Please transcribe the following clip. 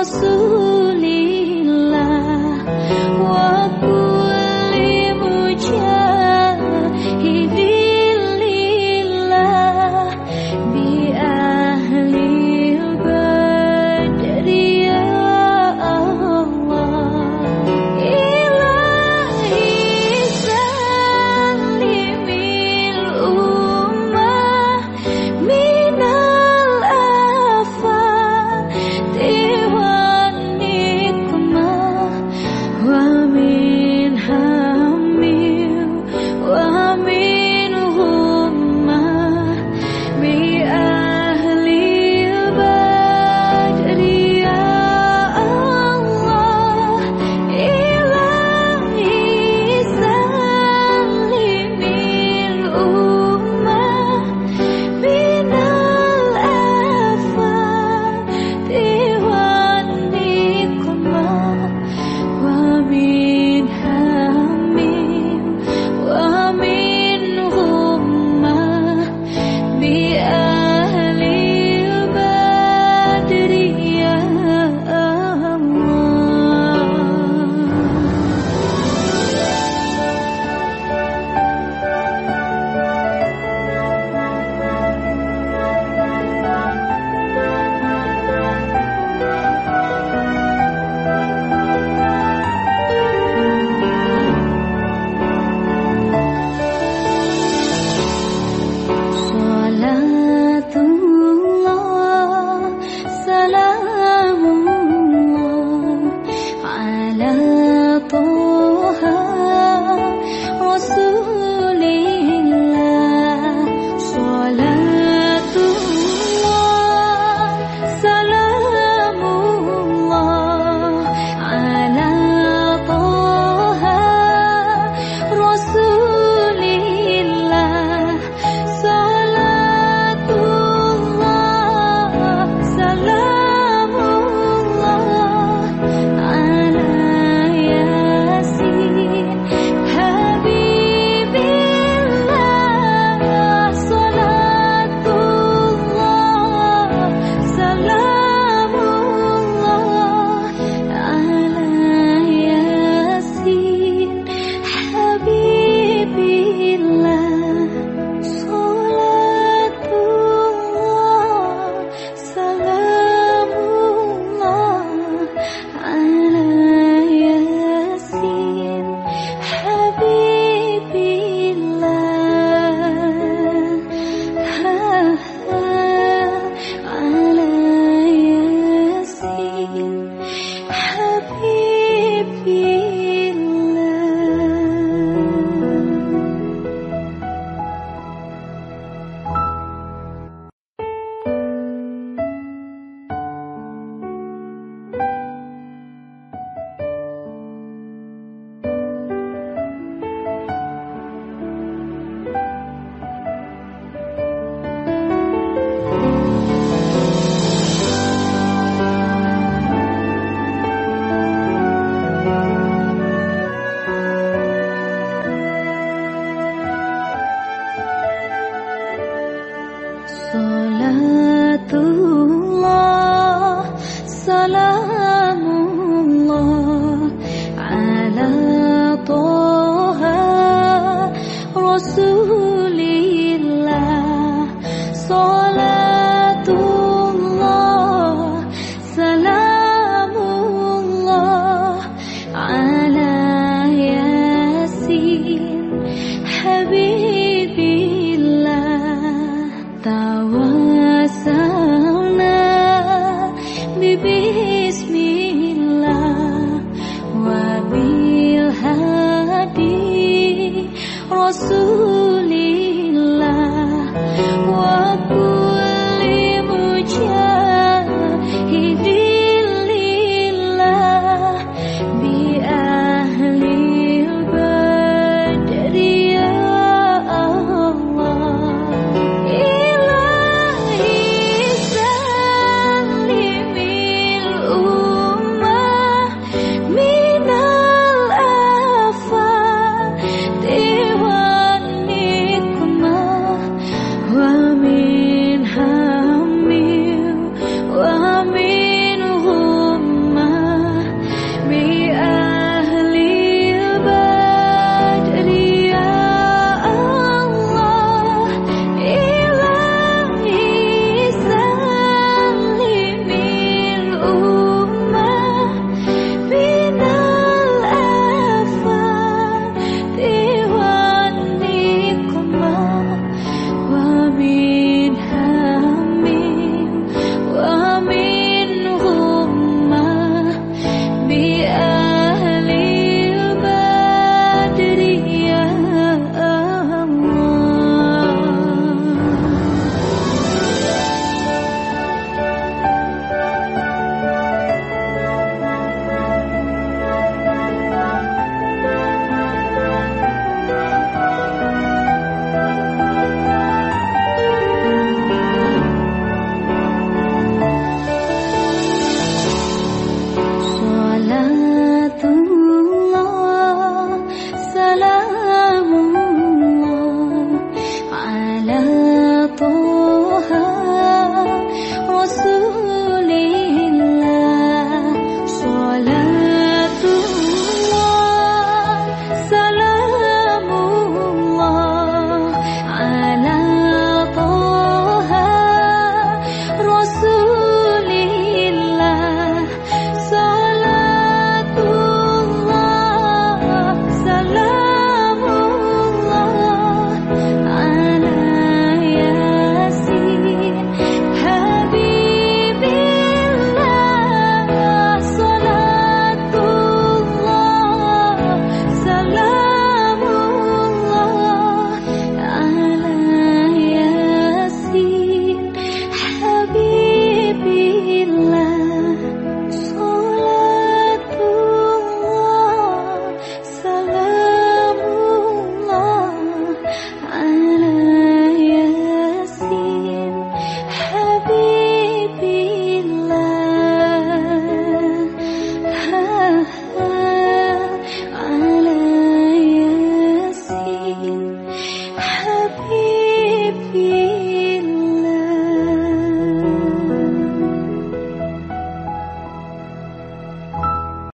Rasul